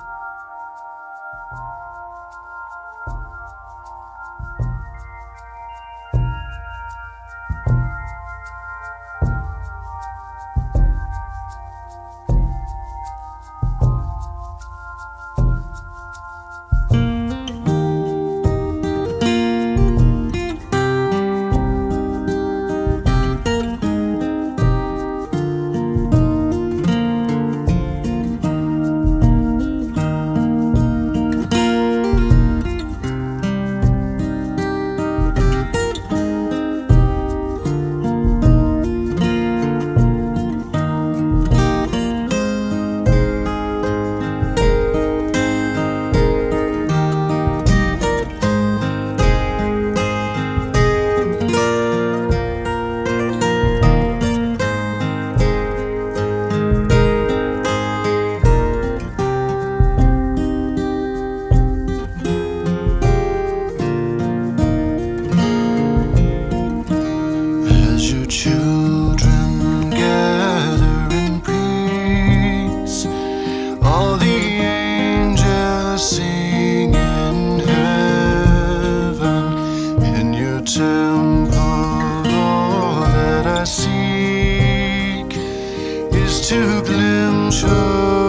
Thank you. to glimpse her.